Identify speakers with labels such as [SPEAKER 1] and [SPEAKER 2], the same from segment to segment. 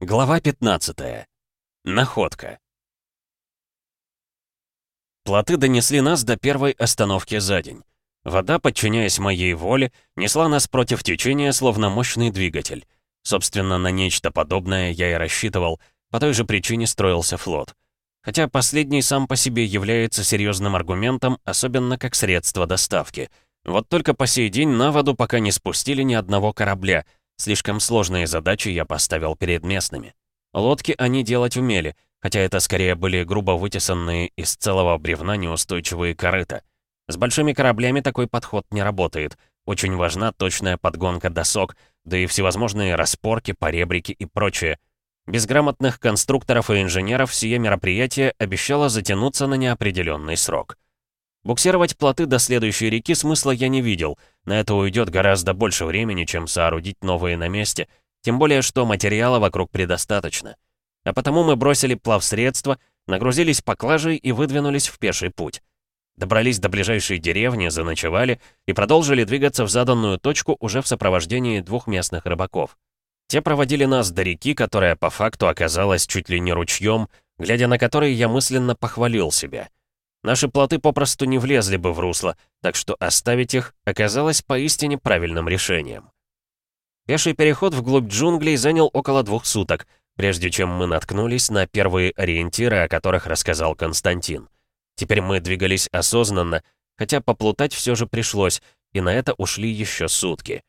[SPEAKER 1] Глава 15. Находка. Плоты донесли нас до первой остановки за день. Вода, подчиняясь моей воле, несла нас против течения, словно мощный двигатель. Собственно, на нечто подобное я и рассчитывал, по той же причине строился флот. Хотя последний сам по себе является серьезным аргументом, особенно как средство доставки. Вот только по сей день на воду пока не спустили ни одного корабля — Слишком сложные задачи я поставил перед местными. Лодки они делать умели, хотя это скорее были грубо вытесанные из целого бревна неустойчивые корыта. С большими кораблями такой подход не работает. Очень важна точная подгонка досок, да и всевозможные распорки, поребрики и прочее. Без грамотных конструкторов и инженеров сие мероприятие обещало затянуться на неопределенный срок. Буксировать плоты до следующей реки смысла я не видел. На это уйдет гораздо больше времени, чем соорудить новые на месте. Тем более, что материала вокруг предостаточно. А потому мы бросили плавсредства, нагрузились поклажей и выдвинулись в пеший путь. Добрались до ближайшей деревни, заночевали и продолжили двигаться в заданную точку уже в сопровождении двух местных рыбаков. Те проводили нас до реки, которая по факту оказалась чуть ли не ручьем, глядя на который я мысленно похвалил себя. Наши плоты попросту не влезли бы в русло, так что оставить их оказалось поистине правильным решением. Пеший переход вглубь джунглей занял около двух суток, прежде чем мы наткнулись на первые ориентиры, о которых рассказал Константин. Теперь мы двигались осознанно, хотя поплутать все же пришлось, и на это ушли еще сутки.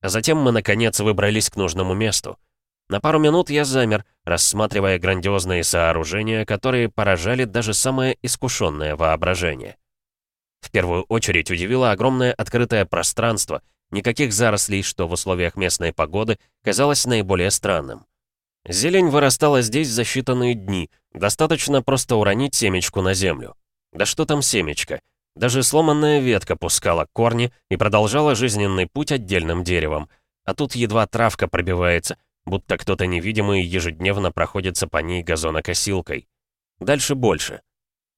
[SPEAKER 1] А затем мы, наконец, выбрались к нужному месту. На пару минут я замер, рассматривая грандиозные сооружения, которые поражали даже самое искушенное воображение. В первую очередь удивило огромное открытое пространство, никаких зарослей, что в условиях местной погоды казалось наиболее странным. Зелень вырастала здесь за считанные дни, достаточно просто уронить семечку на землю. Да что там семечко? Даже сломанная ветка пускала корни и продолжала жизненный путь отдельным деревом. А тут едва травка пробивается, будто кто-то невидимый ежедневно проходится по ней газонокосилкой. Дальше больше.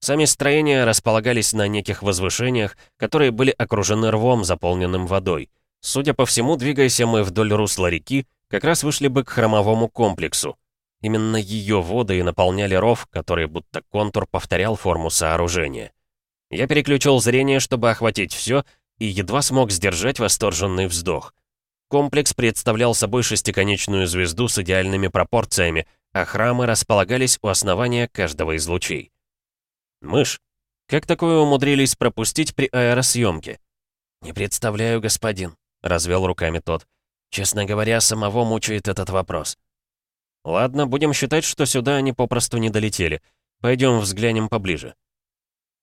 [SPEAKER 1] Сами строения располагались на неких возвышениях, которые были окружены рвом, заполненным водой. Судя по всему, двигаясь мы вдоль русла реки, как раз вышли бы к хромовому комплексу. Именно ее воды и наполняли ров, который будто контур повторял форму сооружения. Я переключил зрение, чтобы охватить все, и едва смог сдержать восторженный вздох. Комплекс представлял собой шестиконечную звезду с идеальными пропорциями, а храмы располагались у основания каждого из лучей. «Мышь, как такое умудрились пропустить при аэросъемке?» «Не представляю, господин», — развел руками тот. «Честно говоря, самого мучает этот вопрос». «Ладно, будем считать, что сюда они попросту не долетели. Пойдем взглянем поближе».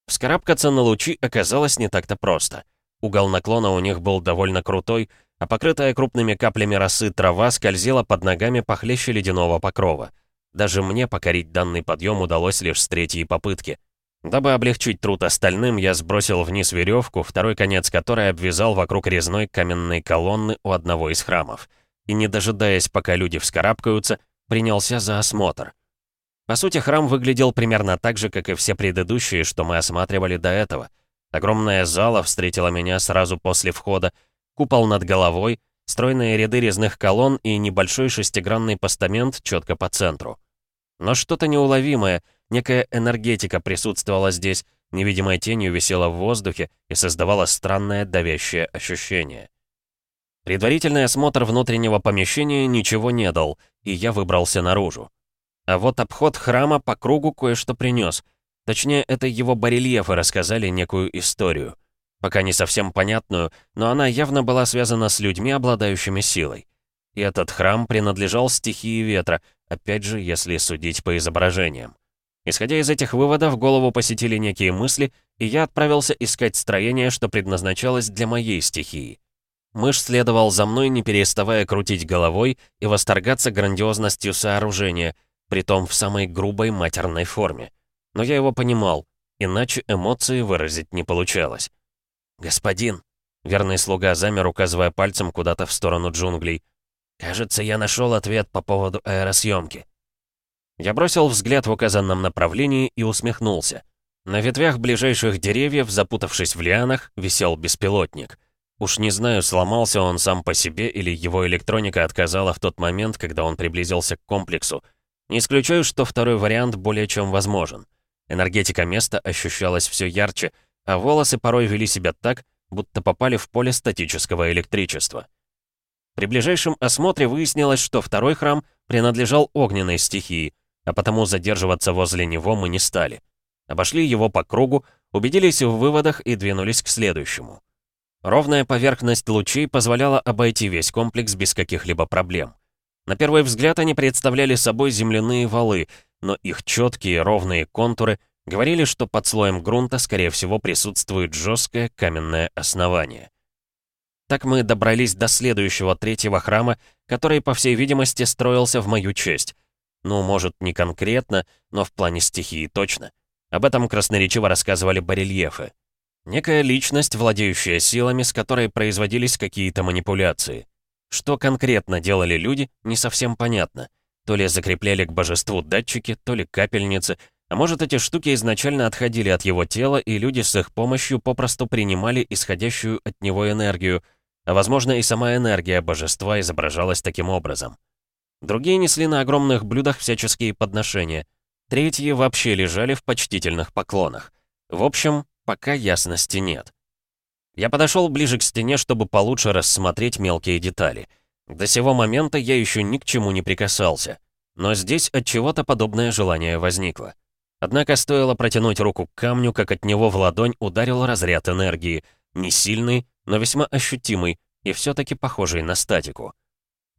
[SPEAKER 1] Вскарабкаться на лучи оказалось не так-то просто. Угол наклона у них был довольно крутой, а покрытая крупными каплями росы трава скользила под ногами похлеще ледяного покрова. Даже мне покорить данный подъем удалось лишь с третьей попытки. Дабы облегчить труд остальным, я сбросил вниз веревку, второй конец которой обвязал вокруг резной каменной колонны у одного из храмов. И не дожидаясь, пока люди вскарабкаются, принялся за осмотр. По сути, храм выглядел примерно так же, как и все предыдущие, что мы осматривали до этого. Огромная зала встретила меня сразу после входа, купол над головой, стройные ряды резных колонн и небольшой шестигранный постамент четко по центру. Но что-то неуловимое, некая энергетика присутствовала здесь, невидимой тенью висела в воздухе и создавала странное давящее ощущение. Предварительный осмотр внутреннего помещения ничего не дал, и я выбрался наружу. А вот обход храма по кругу кое-что принес. Точнее, это его барельефы рассказали некую историю пока не совсем понятную, но она явно была связана с людьми, обладающими силой. И этот храм принадлежал стихии ветра, опять же, если судить по изображениям. Исходя из этих выводов, голову посетили некие мысли, и я отправился искать строение, что предназначалось для моей стихии. Мышь следовал за мной, не переставая крутить головой и восторгаться грандиозностью сооружения, притом в самой грубой матерной форме. Но я его понимал, иначе эмоции выразить не получалось. «Господин!» Верный слуга замер, указывая пальцем куда-то в сторону джунглей. «Кажется, я нашел ответ по поводу аэросъемки». Я бросил взгляд в указанном направлении и усмехнулся. На ветвях ближайших деревьев, запутавшись в лианах, висел беспилотник. Уж не знаю, сломался он сам по себе или его электроника отказала в тот момент, когда он приблизился к комплексу. Не исключаю, что второй вариант более чем возможен. Энергетика места ощущалась все ярче, а волосы порой вели себя так, будто попали в поле статического электричества. При ближайшем осмотре выяснилось, что второй храм принадлежал огненной стихии, а потому задерживаться возле него мы не стали. Обошли его по кругу, убедились в выводах и двинулись к следующему. Ровная поверхность лучей позволяла обойти весь комплекс без каких-либо проблем. На первый взгляд они представляли собой земляные валы, но их четкие ровные контуры говорили, что под слоем грунта, скорее всего, присутствует жесткое каменное основание. Так мы добрались до следующего третьего храма, который, по всей видимости, строился в мою честь. Ну, может, не конкретно, но в плане стихии точно. Об этом красноречиво рассказывали барельефы. Некая личность, владеющая силами, с которой производились какие-то манипуляции. Что конкретно делали люди, не совсем понятно. То ли закрепляли к божеству датчики, то ли капельницы, а может эти штуки изначально отходили от его тела, и люди с их помощью попросту принимали исходящую от него энергию, а возможно и сама энергия божества изображалась таким образом. Другие несли на огромных блюдах всяческие подношения. Третьи вообще лежали в почтительных поклонах. В общем, Пока ясности нет. Я подошел ближе к стене, чтобы получше рассмотреть мелкие детали. До сего момента я еще ни к чему не прикасался. Но здесь от чего-то подобное желание возникло. Однако стоило протянуть руку к камню, как от него в ладонь ударил разряд энергии. Не сильный, но весьма ощутимый и все-таки похожий на статику.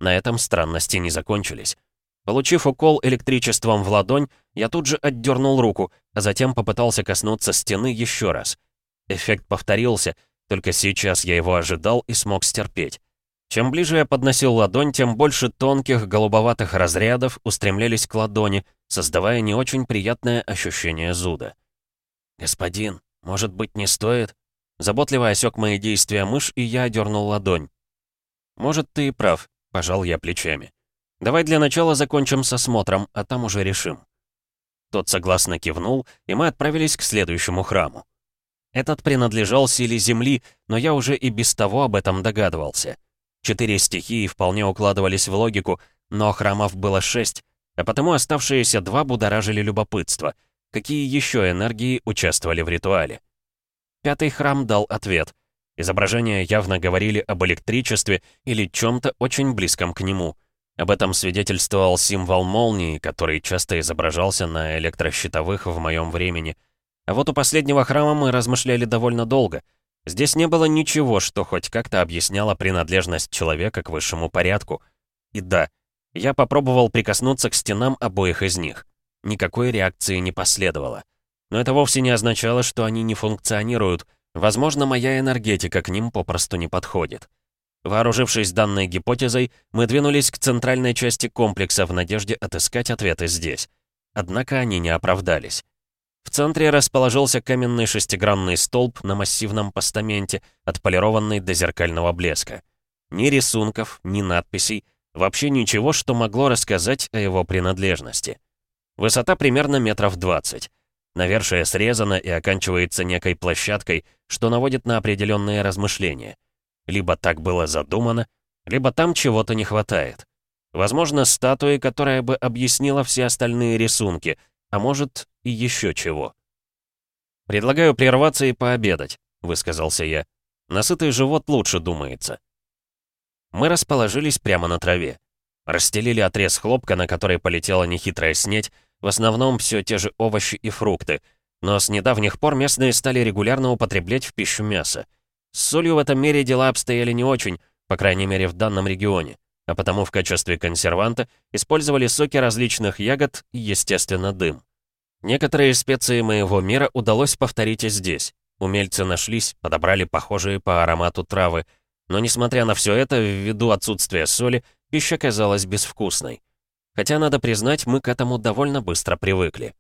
[SPEAKER 1] На этом странности не закончились. Получив укол электричеством в ладонь, я тут же отдернул руку, а затем попытался коснуться стены еще раз. Эффект повторился, только сейчас я его ожидал и смог стерпеть. Чем ближе я подносил ладонь, тем больше тонких голубоватых разрядов устремлялись к ладони, создавая не очень приятное ощущение зуда. «Господин, может быть, не стоит?» Заботливо осек мои действия мышь, и я дернул ладонь. «Может, ты и прав», — пожал я плечами. Давай для начала закончим с осмотром, а там уже решим». Тот согласно кивнул, и мы отправились к следующему храму. Этот принадлежал силе Земли, но я уже и без того об этом догадывался. Четыре стихии вполне укладывались в логику, но храмов было шесть, а потому оставшиеся два будоражили любопытство. Какие еще энергии участвовали в ритуале? Пятый храм дал ответ. Изображения явно говорили об электричестве или чем-то очень близком к нему — об этом свидетельствовал символ молнии, который часто изображался на электрощитовых в моем времени. А вот у последнего храма мы размышляли довольно долго. Здесь не было ничего, что хоть как-то объясняло принадлежность человека к высшему порядку. И да, я попробовал прикоснуться к стенам обоих из них. Никакой реакции не последовало. Но это вовсе не означало, что они не функционируют. Возможно, моя энергетика к ним попросту не подходит. Вооружившись данной гипотезой, мы двинулись к центральной части комплекса в надежде отыскать ответы здесь. Однако они не оправдались. В центре расположился каменный шестигранный столб на массивном постаменте, отполированный до зеркального блеска. Ни рисунков, ни надписей, вообще ничего, что могло рассказать о его принадлежности. Высота примерно метров 20. Навершие срезано и оканчивается некой площадкой, что наводит на определенные размышления. Либо так было задумано, либо там чего-то не хватает. Возможно, статуи, которая бы объяснила все остальные рисунки, а может, и еще чего. «Предлагаю прерваться и пообедать», — высказался я. «Насытый живот лучше думается». Мы расположились прямо на траве. Расстелили отрез хлопка, на который полетела нехитрая снеть, в основном все те же овощи и фрукты, но с недавних пор местные стали регулярно употреблять в пищу мясо. С солью в этом мире дела обстояли не очень, по крайней мере в данном регионе, а потому в качестве консерванта использовали соки различных ягод и, естественно, дым. Некоторые специи моего мира удалось повторить и здесь. Умельцы нашлись, подобрали похожие по аромату травы, но несмотря на все это, ввиду отсутствия соли, пища казалась безвкусной. Хотя, надо признать, мы к этому довольно быстро привыкли.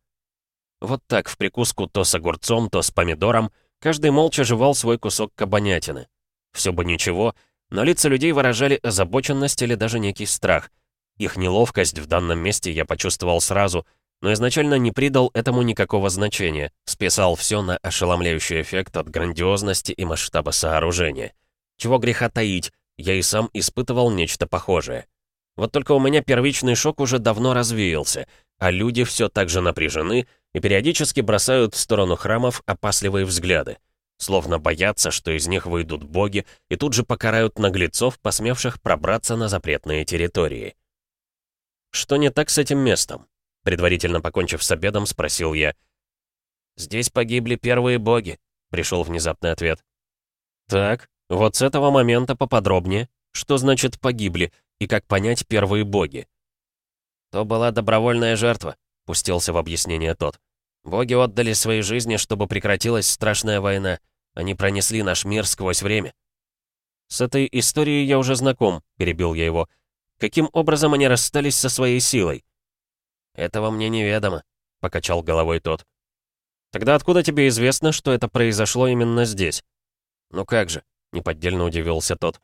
[SPEAKER 1] Вот так в прикуску то с огурцом, то с помидором — Каждый молча жевал свой кусок кабанятины. Все бы ничего, но лица людей выражали озабоченность или даже некий страх. Их неловкость в данном месте я почувствовал сразу, но изначально не придал этому никакого значения, списал все на ошеломляющий эффект от грандиозности и масштаба сооружения. Чего греха таить, я и сам испытывал нечто похожее. Вот только у меня первичный шок уже давно развеялся, а люди все так же напряжены и периодически бросают в сторону храмов опасливые взгляды, словно боятся, что из них выйдут боги и тут же покарают наглецов, посмевших пробраться на запретные территории. Что не так с этим местом? Предварительно покончив с обедом, спросил я. «Здесь погибли первые боги», — пришел внезапный ответ. «Так, вот с этого момента поподробнее. Что значит «погибли» и как понять первые боги?» «То была добровольная жертва», — пустился в объяснение тот. «Боги отдали свои жизни, чтобы прекратилась страшная война. Они пронесли наш мир сквозь время». «С этой историей я уже знаком», — перебил я его. «Каким образом они расстались со своей силой?» «Этого мне неведомо», — покачал головой тот. «Тогда откуда тебе известно, что это произошло именно здесь?» «Ну как же», — неподдельно удивился тот.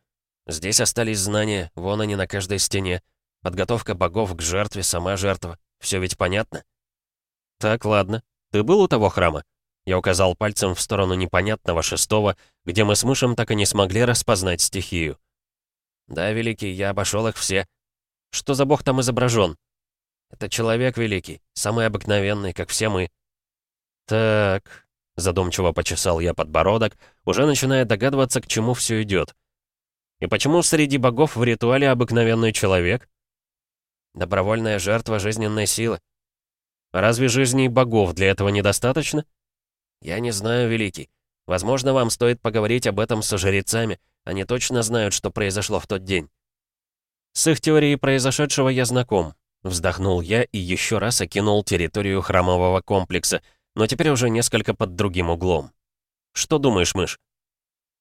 [SPEAKER 1] «Здесь остались знания, вон они на каждой стене. Подготовка богов к жертве, сама жертва. Все ведь понятно?» «Так, ладно. Ты был у того храма?» Я указал пальцем в сторону непонятного шестого, где мы с мышем так и не смогли распознать стихию. «Да, Великий, я обошел их все. Что за бог там изображен?» «Это человек великий, самый обыкновенный, как все мы». «Так...» — задумчиво почесал я подбородок, уже начиная догадываться, к чему все идет. «И почему среди богов в ритуале обыкновенный человек?» «Добровольная жертва жизненной силы». «Разве жизней богов для этого недостаточно?» «Я не знаю, Великий. Возможно, вам стоит поговорить об этом со жрецами. Они точно знают, что произошло в тот день». «С их теорией произошедшего я знаком», — вздохнул я и еще раз окинул территорию храмового комплекса, но теперь уже несколько под другим углом. «Что думаешь, мышь?»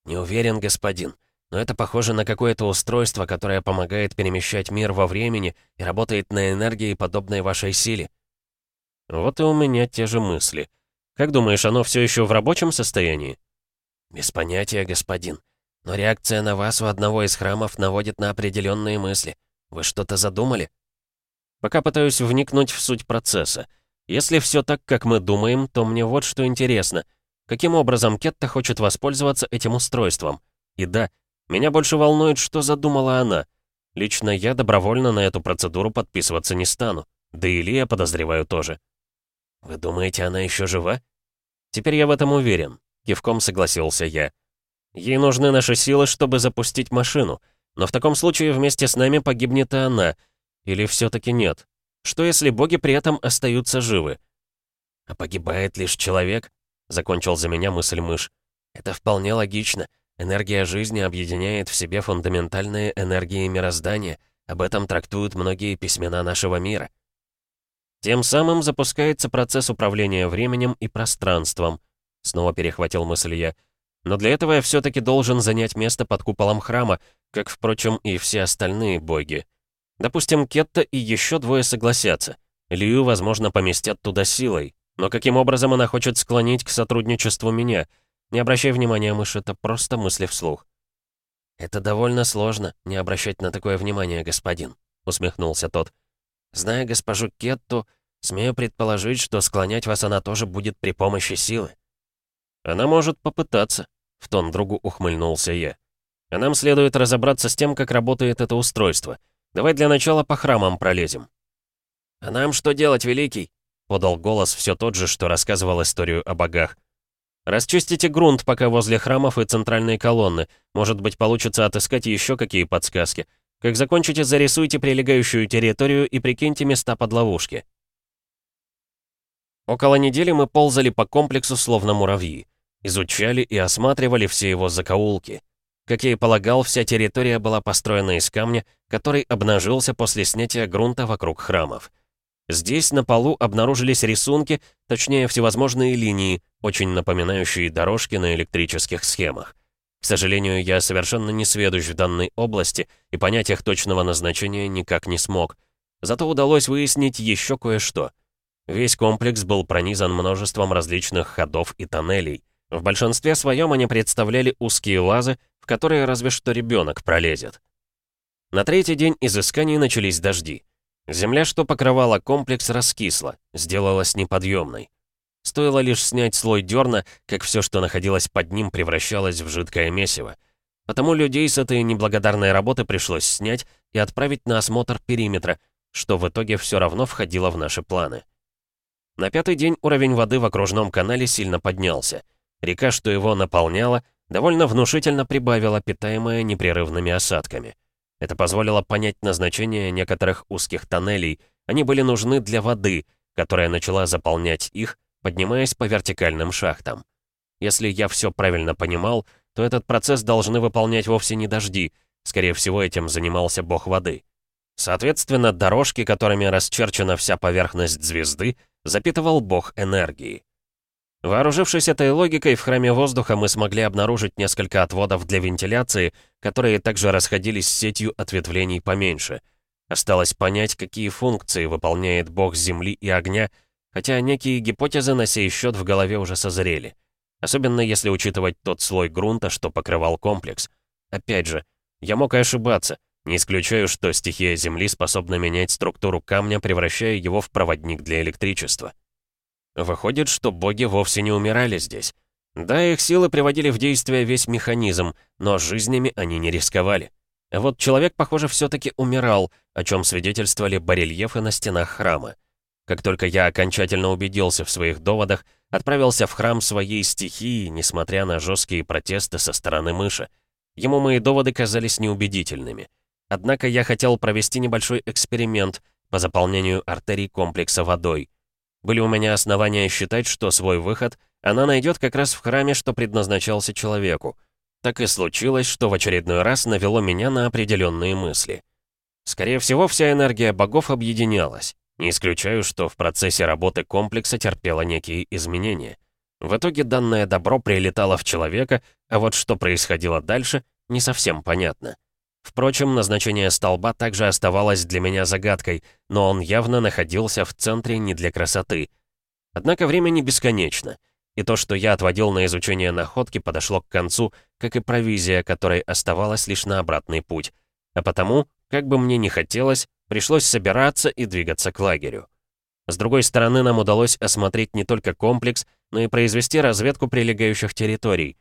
[SPEAKER 1] «Не уверен, господин, но это похоже на какое-то устройство, которое помогает перемещать мир во времени и работает на энергии, подобной вашей силе». «Вот и у меня те же мысли». Как думаешь, оно все еще в рабочем состоянии?» «Без понятия, господин. Но реакция на вас у одного из храмов наводит на определенные мысли. Вы что-то задумали?» «Пока пытаюсь вникнуть в суть процесса. Если все так, как мы думаем, то мне вот что интересно. Каким образом Кетта хочет воспользоваться этим устройством? И да, меня больше волнует, что задумала она. Лично я добровольно на эту процедуру подписываться не стану. Да и Илья, подозреваю, тоже. «Вы думаете, она еще жива?» «Теперь я в этом уверен», — кивком согласился я. «Ей нужны наши силы, чтобы запустить машину. Но в таком случае вместе с нами погибнет и она. Или все-таки нет? Что если боги при этом остаются живы?» «А погибает лишь человек?» — закончил за меня мысль мышь. «Это вполне логично. Энергия жизни объединяет в себе фундаментальные энергии мироздания. Об этом трактуют многие письмена нашего мира». Тем самым запускается процесс управления временем и пространством. Снова перехватил мысль я. Но для этого я все-таки должен занять место под куполом храма, как, впрочем, и все остальные боги. Допустим, Кетта и еще двое согласятся. Лию, возможно, поместят туда силой. Но каким образом она хочет склонить к сотрудничеству меня? Не обращай внимания, мышь, это просто мысли вслух. «Это довольно сложно, не обращать на такое внимание, господин», — усмехнулся тот. Зная госпожу Кетту, смею предположить, что склонять вас она тоже будет при помощи силы. Она может попытаться, в тон другу ухмыльнулся я. А нам следует разобраться с тем, как работает это устройство. Давай для начала по храмам пролезем. А нам что делать, Великий? Подал голос все тот же, что рассказывал историю о богах. Расчистите грунт пока возле храмов и центральной колонны. Может быть, получится отыскать еще какие подсказки. Как закончите, зарисуйте прилегающую территорию и прикиньте места под ловушки. Около недели мы ползали по комплексу словно муравьи. Изучали и осматривали все его закоулки. Как я и полагал, вся территория была построена из камня, который обнажился после снятия грунта вокруг храмов. Здесь на полу обнаружились рисунки, точнее всевозможные линии, очень напоминающие дорожки на электрических схемах. К сожалению, я совершенно не сведущ в данной области и понять их точного назначения никак не смог. Зато удалось выяснить еще кое-что. Весь комплекс был пронизан множеством различных ходов и тоннелей. В большинстве своем они представляли узкие лазы, в которые разве что ребенок пролезет. На третий день изысканий начались дожди. Земля, что покрывала комплекс, раскисла, сделалась неподъемной. Стоило лишь снять слой дерна, как все, что находилось под ним, превращалось в жидкое месиво. Потому людей с этой неблагодарной работы пришлось снять и отправить на осмотр периметра, что в итоге все равно входило в наши планы. На пятый день уровень воды в окружном канале сильно поднялся. Река, что его наполняла, довольно внушительно прибавила, питаемая непрерывными осадками. Это позволило понять назначение некоторых узких тоннелей. Они были нужны для воды, которая начала заполнять их, поднимаясь по вертикальным шахтам. Если я все правильно понимал, то этот процесс должны выполнять вовсе не дожди, скорее всего, этим занимался бог воды. Соответственно, дорожки, которыми расчерчена вся поверхность звезды, запитывал бог энергии. Вооружившись этой логикой, в храме воздуха мы смогли обнаружить несколько отводов для вентиляции, которые также расходились с сетью ответвлений поменьше. Осталось понять, какие функции выполняет бог земли и огня, хотя некие гипотезы на сей счет в голове уже созрели. Особенно если учитывать тот слой грунта, что покрывал комплекс. Опять же, я мог и ошибаться. Не исключаю, что стихия Земли способна менять структуру камня, превращая его в проводник для электричества. Выходит, что боги вовсе не умирали здесь. Да, их силы приводили в действие весь механизм, но жизнями они не рисковали. Вот человек, похоже, все-таки умирал, о чем свидетельствовали барельефы на стенах храма. Как только я окончательно убедился в своих доводах, отправился в храм своей стихии, несмотря на жесткие протесты со стороны мыши. Ему мои доводы казались неубедительными. Однако я хотел провести небольшой эксперимент по заполнению артерий комплекса водой. Были у меня основания считать, что свой выход она найдет как раз в храме, что предназначался человеку. Так и случилось, что в очередной раз навело меня на определенные мысли. Скорее всего, вся энергия богов объединялась. Не исключаю, что в процессе работы комплекса терпело некие изменения. В итоге данное добро прилетало в человека, а вот что происходило дальше, не совсем понятно. Впрочем, назначение столба также оставалось для меня загадкой, но он явно находился в центре не для красоты. Однако время не бесконечно, и то, что я отводил на изучение находки, подошло к концу, как и провизия, которой оставалась лишь на обратный путь. А потому, как бы мне ни хотелось, пришлось собираться и двигаться к лагерю. С другой стороны, нам удалось осмотреть не только комплекс, но и произвести разведку прилегающих территорий —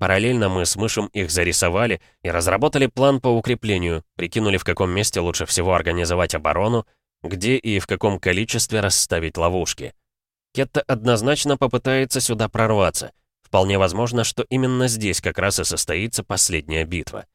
[SPEAKER 1] Параллельно мы с Мышем их зарисовали и разработали план по укреплению, прикинули, в каком месте лучше всего организовать оборону, где и в каком количестве расставить ловушки. Кетта однозначно попытается сюда прорваться. Вполне возможно, что именно здесь как раз и состоится последняя битва.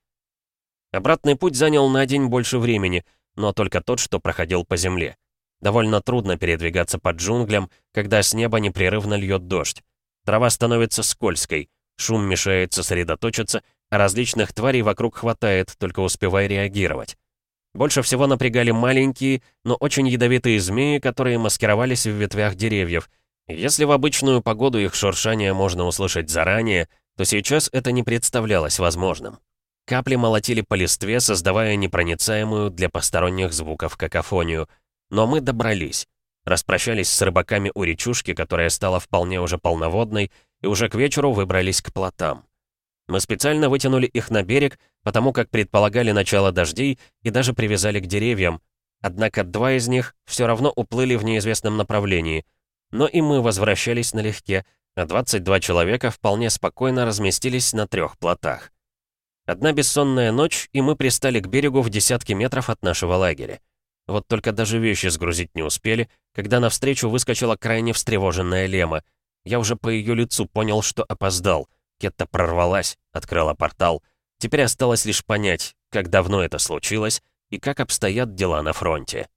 [SPEAKER 1] Обратный путь занял на день больше времени, но только тот, что проходил по земле. Довольно трудно передвигаться по джунглям, когда с неба непрерывно льет дождь. Трава становится скользкой, Шум мешает сосредоточиться, а различных тварей вокруг хватает, только успевай реагировать. Больше всего напрягали маленькие, но очень ядовитые змеи, которые маскировались в ветвях деревьев. Если в обычную погоду их шуршание можно услышать заранее, то сейчас это не представлялось возможным. Капли молотили по листве, создавая непроницаемую для посторонних звуков какофонию. Но мы добрались. Распрощались с рыбаками у речушки, которая стала вполне уже полноводной, и уже к вечеру выбрались к плотам. Мы специально вытянули их на берег, потому как предполагали начало дождей и даже привязали к деревьям, однако два из них все равно уплыли в неизвестном направлении. Но и мы возвращались налегке, а 22 человека вполне спокойно разместились на трех плотах. Одна бессонная ночь, и мы пристали к берегу в десятки метров от нашего лагеря. Вот только даже вещи сгрузить не успели, когда навстречу выскочила крайне встревоженная Лема — я уже по ее лицу понял, что опоздал. Кетта прорвалась, открыла портал. Теперь осталось лишь понять, как давно это случилось и как обстоят дела на фронте.